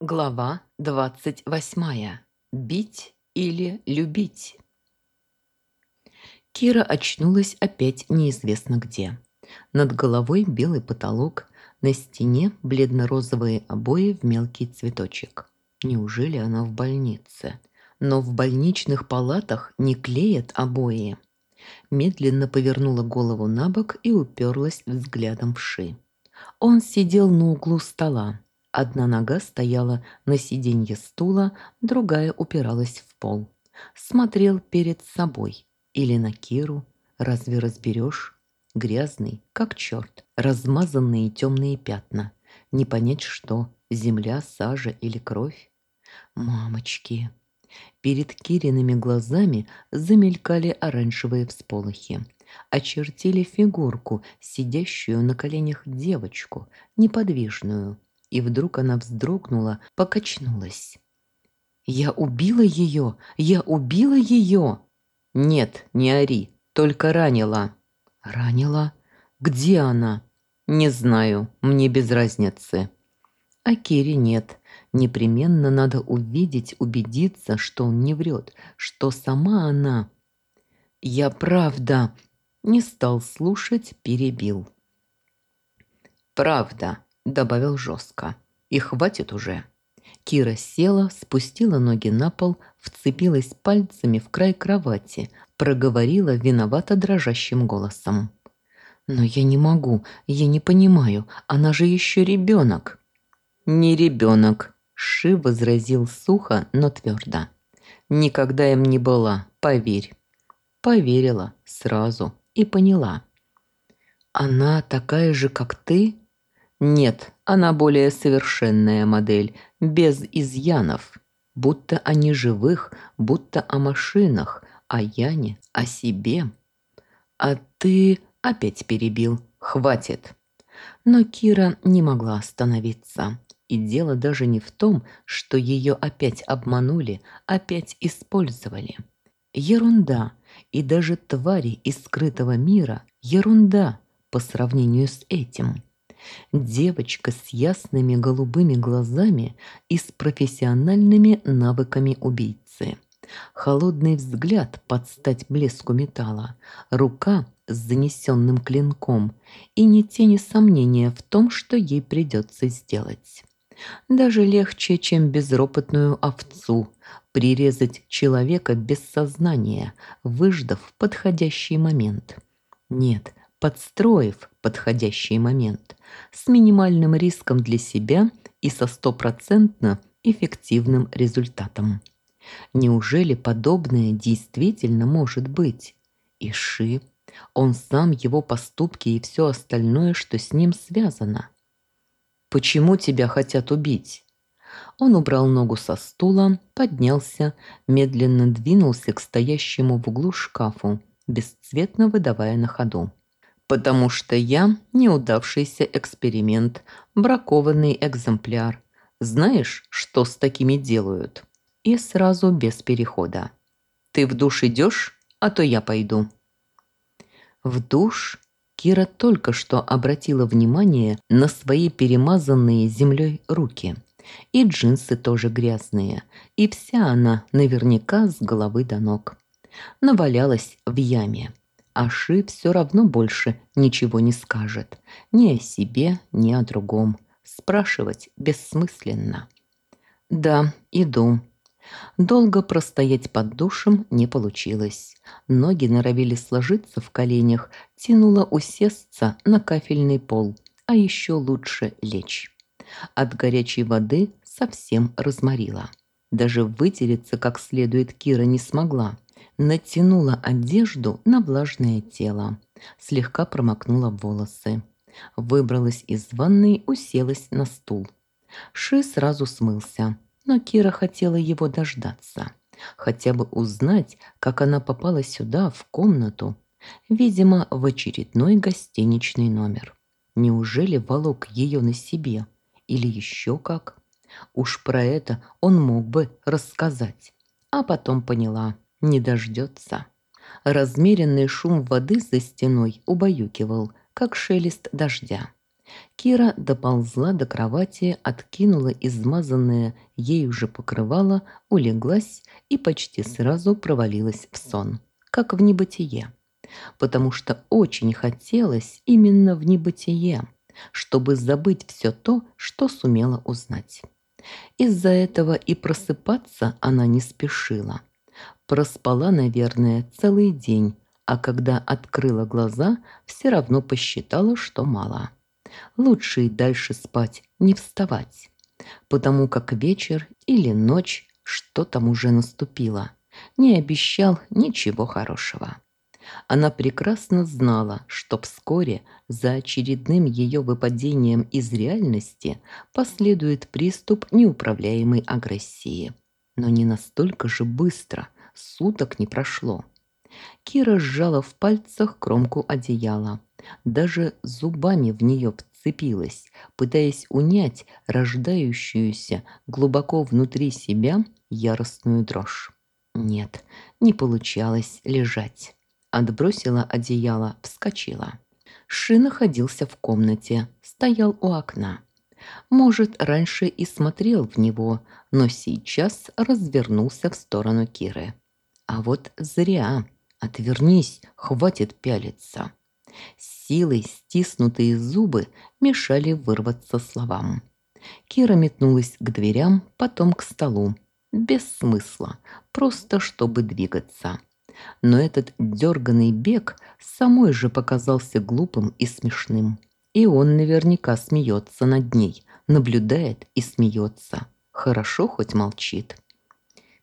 Глава двадцать восьмая. Бить или любить? Кира очнулась опять неизвестно где. Над головой белый потолок, на стене бледно-розовые обои в мелкий цветочек. Неужели она в больнице? Но в больничных палатах не клеят обои. Медленно повернула голову на бок и уперлась взглядом в ши. Он сидел на углу стола, Одна нога стояла на сиденье стула, другая упиралась в пол. Смотрел перед собой. Или на Киру. Разве разберешь? Грязный, как черт. Размазанные темные пятна. Не понять, что. Земля, сажа или кровь? Мамочки! Перед Кириными глазами замелькали оранжевые всполохи. Очертили фигурку, сидящую на коленях девочку, неподвижную, и вдруг она вздрогнула, покачнулась. «Я убила ее! Я убила ее!» «Нет, не ори, только ранила». «Ранила? Где она?» «Не знаю, мне без разницы». А Кире нет. Непременно надо увидеть, убедиться, что он не врет, что сама она... «Я правда...» Не стал слушать, перебил. «Правда добавил жестко. И хватит уже. Кира села, спустила ноги на пол, вцепилась пальцами в край кровати, проговорила виновато дрожащим голосом. «Но я не могу, я не понимаю, она же еще ребенок». «Не ребенок», – Ши возразил сухо, но твердо. «Никогда им не была, поверь». Поверила сразу и поняла. «Она такая же, как ты?» Нет, она более совершенная модель, без изъянов. Будто о неживых, будто о машинах, о Яне, о себе. А ты опять перебил. Хватит. Но Кира не могла остановиться. И дело даже не в том, что ее опять обманули, опять использовали. Ерунда. И даже твари из скрытого мира – ерунда по сравнению с этим. Девочка с ясными голубыми глазами и с профессиональными навыками убийцы. Холодный взгляд под стать блеску металла, рука с занесенным клинком и ни тени сомнения в том, что ей придется сделать. Даже легче, чем безропотную овцу, прирезать человека без сознания, выждав подходящий момент. Нет, подстроив подходящий момент с минимальным риском для себя и со стопроцентно эффективным результатом. Неужели подобное действительно может быть? Иши, он сам, его поступки и все остальное, что с ним связано. «Почему тебя хотят убить?» Он убрал ногу со стула, поднялся, медленно двинулся к стоящему в углу шкафу, бесцветно выдавая на ходу потому что я неудавшийся эксперимент, бракованный экземпляр. Знаешь, что с такими делают? И сразу без перехода. Ты в душ идешь, а то я пойду. В душ Кира только что обратила внимание на свои перемазанные землей руки. И джинсы тоже грязные, и вся она наверняка с головы до ног. Навалялась в яме. Аши все равно больше ничего не скажет. Ни о себе, ни о другом. Спрашивать бессмысленно. «Да, иду». Долго простоять под душем не получилось. Ноги норовили сложиться в коленях, тянуло усесться на кафельный пол, а еще лучше лечь. От горячей воды совсем разморила. Даже вытереться как следует Кира не смогла натянула одежду на влажное тело, слегка промокнула волосы. Выбралась из ванной, уселась на стул. Ши сразу смылся, но Кира хотела его дождаться. Хотя бы узнать, как она попала сюда, в комнату. Видимо, в очередной гостиничный номер. Неужели волок ее на себе? Или еще как? Уж про это он мог бы рассказать. А потом поняла – не дождется. Размеренный шум воды за стеной убаюкивал, как шелест дождя. Кира доползла до кровати, откинула измазанное ею же покрывало, улеглась и почти сразу провалилась в сон, как в небытие. Потому что очень хотелось именно в небытие, чтобы забыть все то, что сумела узнать. Из-за этого и просыпаться она не спешила. Проспала, наверное, целый день, а когда открыла глаза, все равно посчитала, что мало лучше и дальше спать, не вставать. Потому как вечер или ночь, что там уже наступило, не обещал ничего хорошего. Она прекрасно знала, что вскоре за очередным ее выпадением из реальности последует приступ неуправляемой агрессии. Но не настолько же быстро, суток не прошло. Кира сжала в пальцах кромку одеяла, даже зубами в нее вцепилась, пытаясь унять рождающуюся глубоко внутри себя яростную дрожь. Нет, не получалось лежать. Отбросила одеяло, вскочила. Ши находился в комнате, стоял у окна. Может, раньше и смотрел в него, но сейчас развернулся в сторону Киры. А вот зря. Отвернись, хватит пялиться. Силой стиснутые зубы мешали вырваться словам. Кира метнулась к дверям, потом к столу. Без смысла, просто чтобы двигаться. Но этот дерганный бег самой же показался глупым и смешным. И он наверняка смеется над ней, наблюдает и смеется. Хорошо хоть молчит.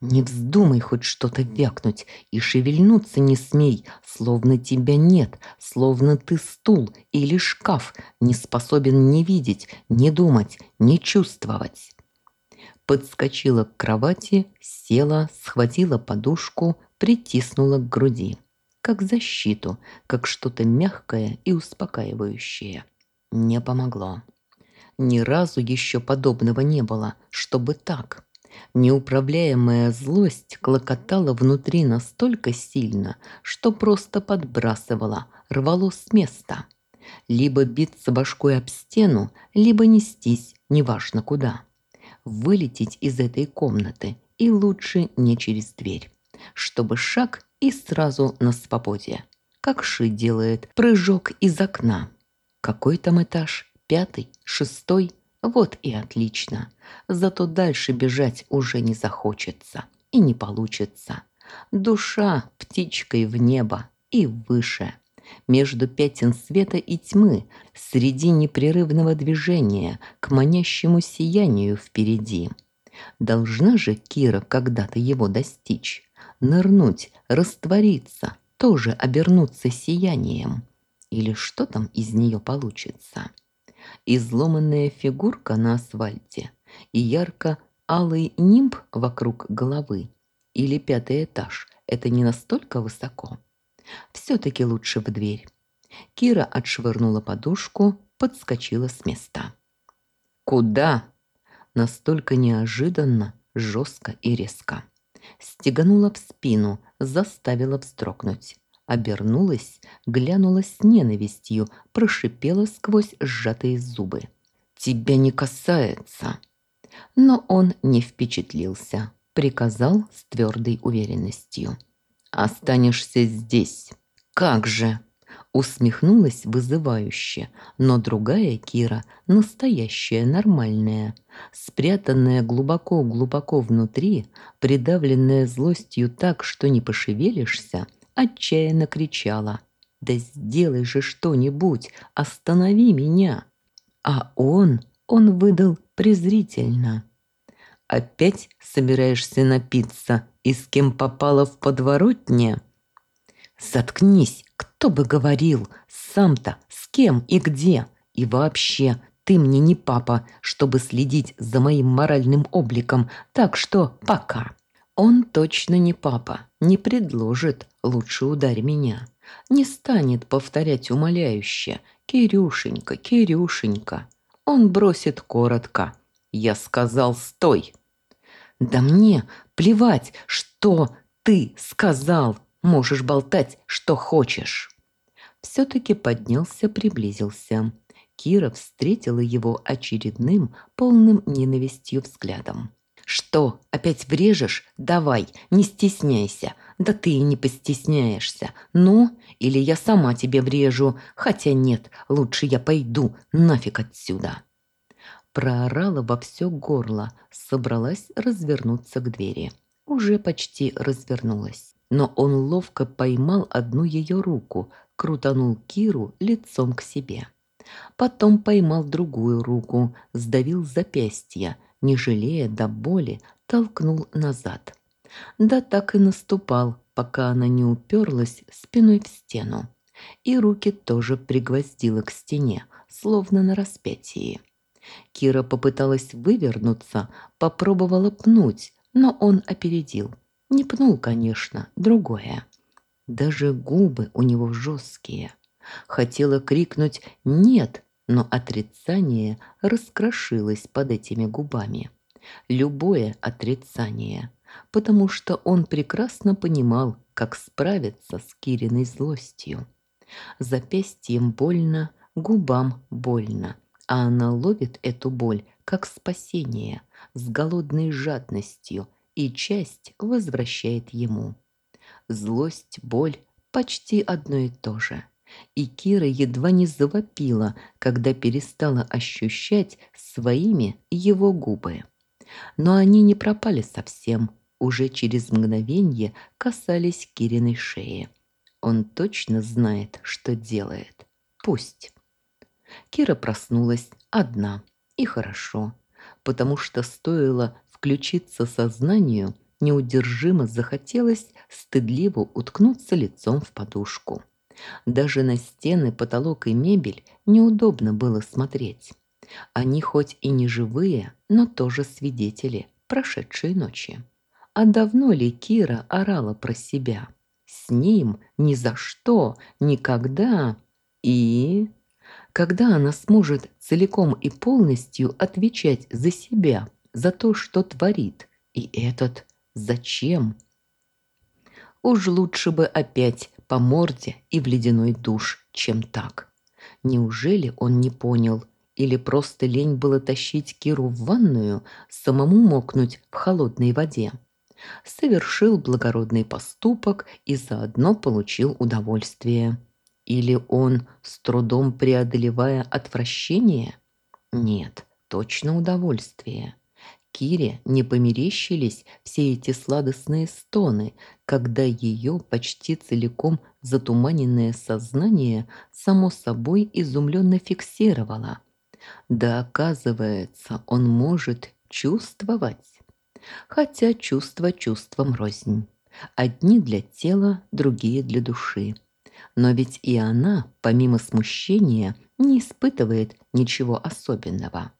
Не вздумай хоть что-то вякнуть и шевельнуться не смей, словно тебя нет, словно ты стул или шкаф, не способен ни видеть, ни думать, ни чувствовать. Подскочила к кровати, села, схватила подушку, притиснула к груди. Как защиту, как что-то мягкое и успокаивающее. Не помогло. Ни разу еще подобного не было, чтобы так. Неуправляемая злость клокотала внутри настолько сильно, что просто подбрасывала, рвало с места. Либо биться башкой об стену, либо нестись, неважно куда. Вылететь из этой комнаты и лучше не через дверь, чтобы шаг и сразу на свободе. Как Ши делает прыжок из окна. Какой там этаж? Пятый? Шестой? Вот и отлично. Зато дальше бежать уже не захочется и не получится. Душа птичкой в небо и выше. Между пятен света и тьмы, среди непрерывного движения, к манящему сиянию впереди. Должна же Кира когда-то его достичь. Нырнуть, раствориться, тоже обернуться сиянием. Или что там из нее получится? Изломанная фигурка на асфальте и ярко-алый нимб вокруг головы или пятый этаж – это не настолько высоко. Все-таки лучше в дверь. Кира отшвырнула подушку, подскочила с места. «Куда?» Настолько неожиданно, жестко и резко. Стеганула в спину, заставила вздрогнуть обернулась, глянула с ненавистью, прошипела сквозь сжатые зубы. «Тебя не касается!» Но он не впечатлился, приказал с твердой уверенностью. «Останешься здесь!» «Как же!» Усмехнулась вызывающе, но другая Кира, настоящая, нормальная, спрятанная глубоко-глубоко внутри, придавленная злостью так, что не пошевелишься, отчаянно кричала. «Да сделай же что-нибудь! Останови меня!» А он, он выдал презрительно. «Опять собираешься напиться и с кем попало в подворотне?» «Заткнись! Кто бы говорил? Сам-то с кем и где? И вообще, ты мне не папа, чтобы следить за моим моральным обликом, так что пока!» Он точно не папа, не предложит «лучше ударь меня». Не станет повторять умоляюще «Кирюшенька, Кирюшенька». Он бросит коротко «Я сказал, стой!» «Да мне плевать, что ты сказал, можешь болтать, что хочешь». Все-таки поднялся, приблизился. Кира встретила его очередным, полным ненавистью взглядом. «Что, опять врежешь? Давай, не стесняйся. Да ты и не постесняешься. Ну, или я сама тебе врежу. Хотя нет, лучше я пойду нафиг отсюда». Проорала во все горло, собралась развернуться к двери. Уже почти развернулась. Но он ловко поймал одну ее руку, крутанул Киру лицом к себе. Потом поймал другую руку, сдавил запястье, не жалея до боли, толкнул назад. Да так и наступал, пока она не уперлась спиной в стену. И руки тоже пригвоздила к стене, словно на распятии. Кира попыталась вывернуться, попробовала пнуть, но он опередил. Не пнул, конечно, другое. Даже губы у него жесткие. Хотела крикнуть «нет», но отрицание раскрошилось под этими губами. Любое отрицание, потому что он прекрасно понимал, как справиться с Кириной злостью. Запястьем больно, губам больно, а она ловит эту боль как спасение, с голодной жадностью, и часть возвращает ему. Злость, боль – почти одно и то же. И Кира едва не завопила, когда перестала ощущать своими его губы. Но они не пропали совсем, уже через мгновение касались Кириной шеи. Он точно знает, что делает. Пусть. Кира проснулась одна. И хорошо, потому что стоило включиться сознанию, неудержимо захотелось стыдливо уткнуться лицом в подушку. Даже на стены, потолок и мебель неудобно было смотреть. Они хоть и не живые, но тоже свидетели прошедшей ночи. А давно ли Кира орала про себя? С ним ни за что, никогда. И... Когда она сможет целиком и полностью отвечать за себя, за то, что творит, и этот зачем? Уж лучше бы опять по морде и в ледяной душ, чем так. Неужели он не понял, или просто лень было тащить Киру в ванную, самому мокнуть в холодной воде? Совершил благородный поступок и заодно получил удовольствие. Или он, с трудом преодолевая отвращение? Нет, точно удовольствие. Кире не померещились все эти сладостные стоны, когда ее почти целиком затуманенное сознание само собой изумленно фиксировало. Да, оказывается, он может чувствовать. Хотя чувство чувством рознь. Одни для тела, другие для души. Но ведь и она, помимо смущения, не испытывает ничего особенного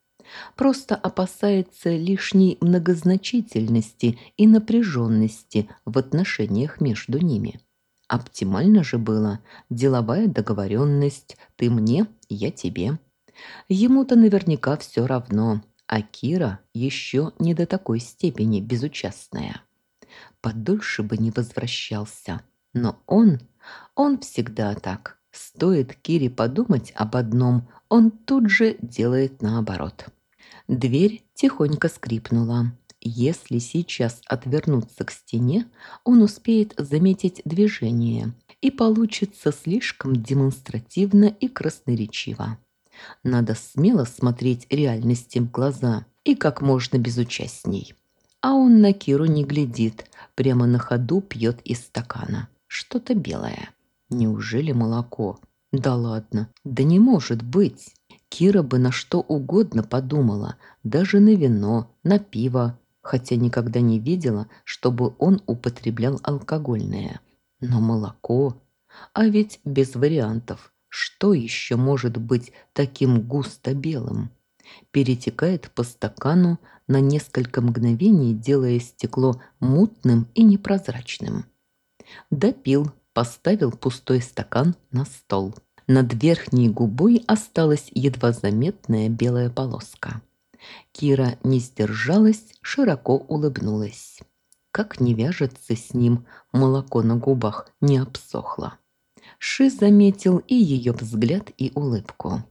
просто опасается лишней многозначительности и напряженности в отношениях между ними. Оптимально же было деловая договоренность «ты мне, я тебе». Ему-то наверняка все равно, а Кира еще не до такой степени безучастная. Подольше бы не возвращался, но он, он всегда так. Стоит Кире подумать об одном, он тут же делает наоборот. Дверь тихонько скрипнула. Если сейчас отвернуться к стене, он успеет заметить движение и получится слишком демонстративно и красноречиво. Надо смело смотреть реальности в глаза и как можно безучастней. А он на Киру не глядит, прямо на ходу пьет из стакана. Что-то белое. Неужели молоко? Да ладно, да не может быть. Кира бы на что угодно подумала, даже на вино, на пиво, хотя никогда не видела, чтобы он употреблял алкогольное. Но молоко... А ведь без вариантов. Что еще может быть таким густо белым? Перетекает по стакану на несколько мгновений, делая стекло мутным и непрозрачным. Допил, поставил пустой стакан на стол. Над верхней губой осталась едва заметная белая полоска. Кира не сдержалась, широко улыбнулась. Как не вяжется с ним, молоко на губах не обсохло. Ши заметил и ее взгляд, и улыбку.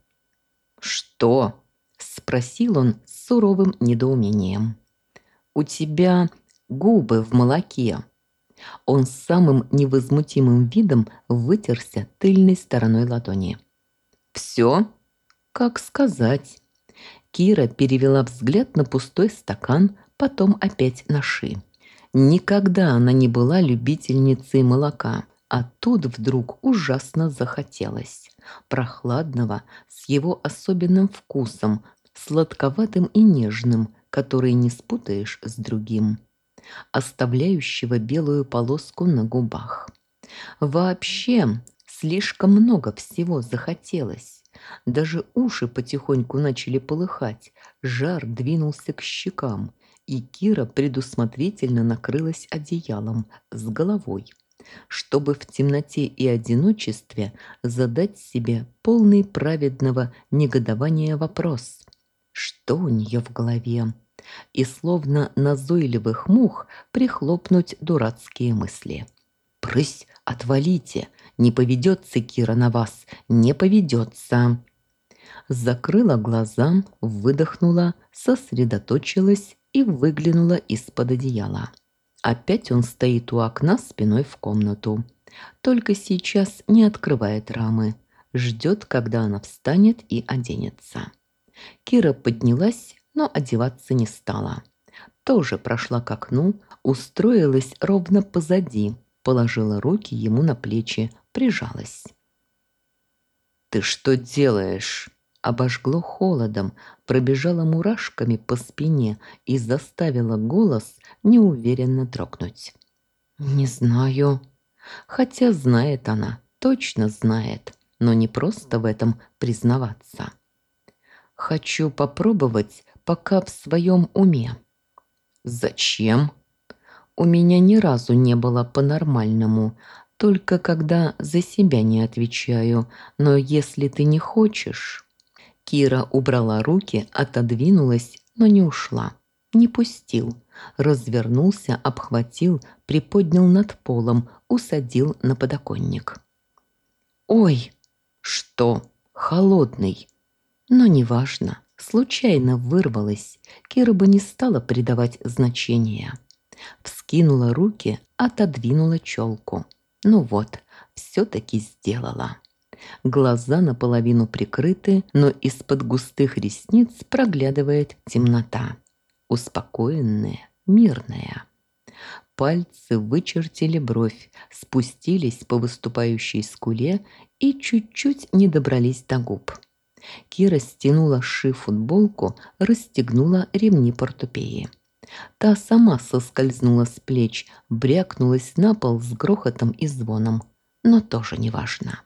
«Что?» – спросил он с суровым недоумением. «У тебя губы в молоке». Он самым невозмутимым видом вытерся тыльной стороной ладони. «Все?» «Как сказать?» Кира перевела взгляд на пустой стакан, потом опять на Ши. Никогда она не была любительницей молока, а тут вдруг ужасно захотелось. Прохладного, с его особенным вкусом, сладковатым и нежным, который не спутаешь с другим оставляющего белую полоску на губах. Вообще, слишком много всего захотелось. Даже уши потихоньку начали полыхать, жар двинулся к щекам, и Кира предусмотрительно накрылась одеялом с головой, чтобы в темноте и одиночестве задать себе полный праведного негодования вопрос. Что у нее в голове? и словно назойливых мух прихлопнуть дурацкие мысли. «Прысь, отвалите! Не поведется Кира на вас! Не поведется!» Закрыла глаза, выдохнула, сосредоточилась и выглянула из-под одеяла. Опять он стоит у окна спиной в комнату. Только сейчас не открывает рамы. Ждет, когда она встанет и оденется. Кира поднялась, но одеваться не стала. Тоже прошла к окну, устроилась ровно позади, положила руки ему на плечи, прижалась. «Ты что делаешь?» Обожгло холодом, пробежала мурашками по спине и заставила голос неуверенно дрогнуть. «Не знаю». Хотя знает она, точно знает, но не просто в этом признаваться. «Хочу попробовать пока в своем уме. Зачем? У меня ни разу не было по-нормальному, только когда за себя не отвечаю, но если ты не хочешь... Кира убрала руки, отодвинулась, но не ушла. Не пустил. Развернулся, обхватил, приподнял над полом, усадил на подоконник. «Ой!» «Что? Холодный?» «Но неважно. Случайно вырвалась, Кира бы не стала придавать значения. Вскинула руки, отодвинула челку. Ну вот, все-таки сделала. Глаза наполовину прикрыты, но из-под густых ресниц проглядывает темнота. Успокоенная, мирная. Пальцы вычертили бровь, спустились по выступающей скуле и чуть-чуть не добрались до губ. Кира стянула ши футболку, расстегнула ремни портупеи. Та сама соскользнула с плеч, брякнулась на пол с грохотом и звоном, но тоже неважно.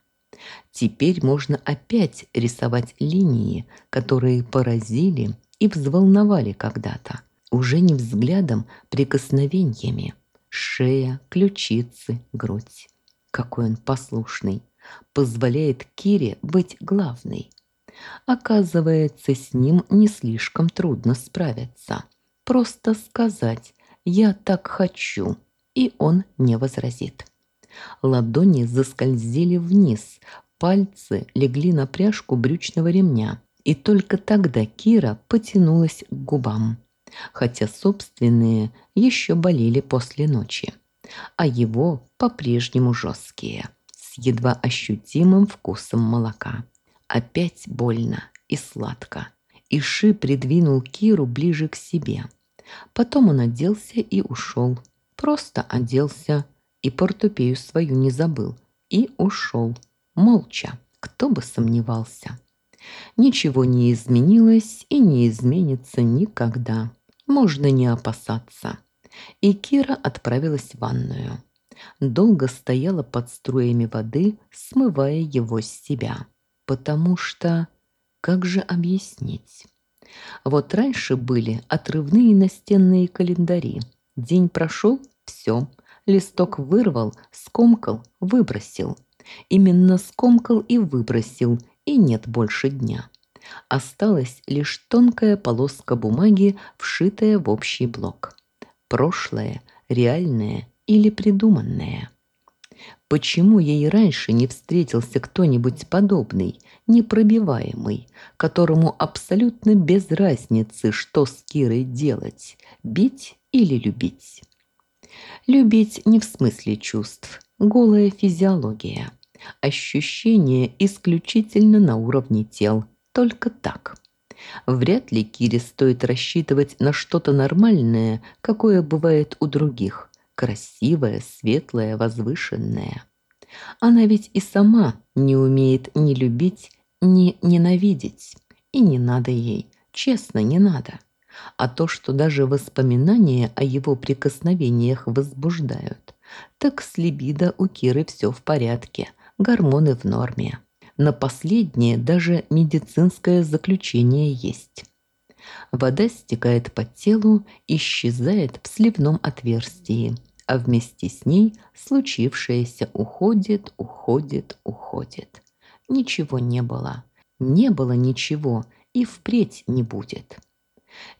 Теперь можно опять рисовать линии, которые поразили и взволновали когда-то, уже не взглядом, прикосновениями. Шея, ключицы, грудь. Какой он послушный. Позволяет Кире быть главной. Оказывается, с ним не слишком трудно справиться. Просто сказать «я так хочу», и он не возразит. Ладони заскользили вниз, пальцы легли на пряжку брючного ремня, и только тогда Кира потянулась к губам, хотя собственные еще болели после ночи, а его по-прежнему жесткие, с едва ощутимым вкусом молока. Опять больно и сладко. Иши придвинул Киру ближе к себе. Потом он оделся и ушел. Просто оделся. И портупею свою не забыл. И ушел. Молча. Кто бы сомневался. Ничего не изменилось и не изменится никогда. Можно не опасаться. И Кира отправилась в ванную. Долго стояла под струями воды, смывая его с себя потому что... Как же объяснить? Вот раньше были отрывные настенные календари. День прошел – все. Листок вырвал, скомкал, выбросил. Именно скомкал и выбросил, и нет больше дня. Осталась лишь тонкая полоска бумаги, вшитая в общий блок. Прошлое, реальное или придуманное – Почему ей раньше не встретился кто-нибудь подобный, непробиваемый, которому абсолютно без разницы, что с Кирой делать – бить или любить. Любить не в смысле чувств, голая физиология. Ощущение исключительно на уровне тел, только так. Вряд ли Кире стоит рассчитывать на что-то нормальное, какое бывает у других. Красивое, светлое, возвышенное. Она ведь и сама не умеет ни любить, ни ненавидеть. И не надо ей, честно, не надо. А то, что даже воспоминания о его прикосновениях возбуждают, так с либидо у Киры все в порядке, гормоны в норме. На последнее даже медицинское заключение есть. Вода стекает по телу, исчезает в сливном отверстии, а вместе с ней случившееся уходит, уходит, уходит. Ничего не было. Не было ничего и впредь не будет.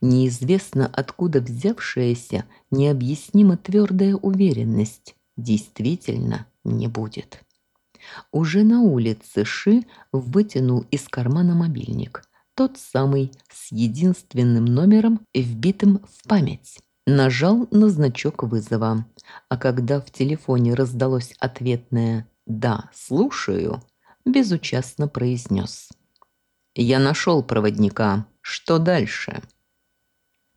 Неизвестно откуда взявшаяся необъяснимо твердая уверенность действительно не будет. Уже на улице Ши вытянул из кармана мобильник. Тот самый с единственным номером, вбитым в память. Нажал на значок вызова. А когда в телефоне раздалось ответное «Да, слушаю», безучастно произнес. «Я нашел проводника. Что дальше?»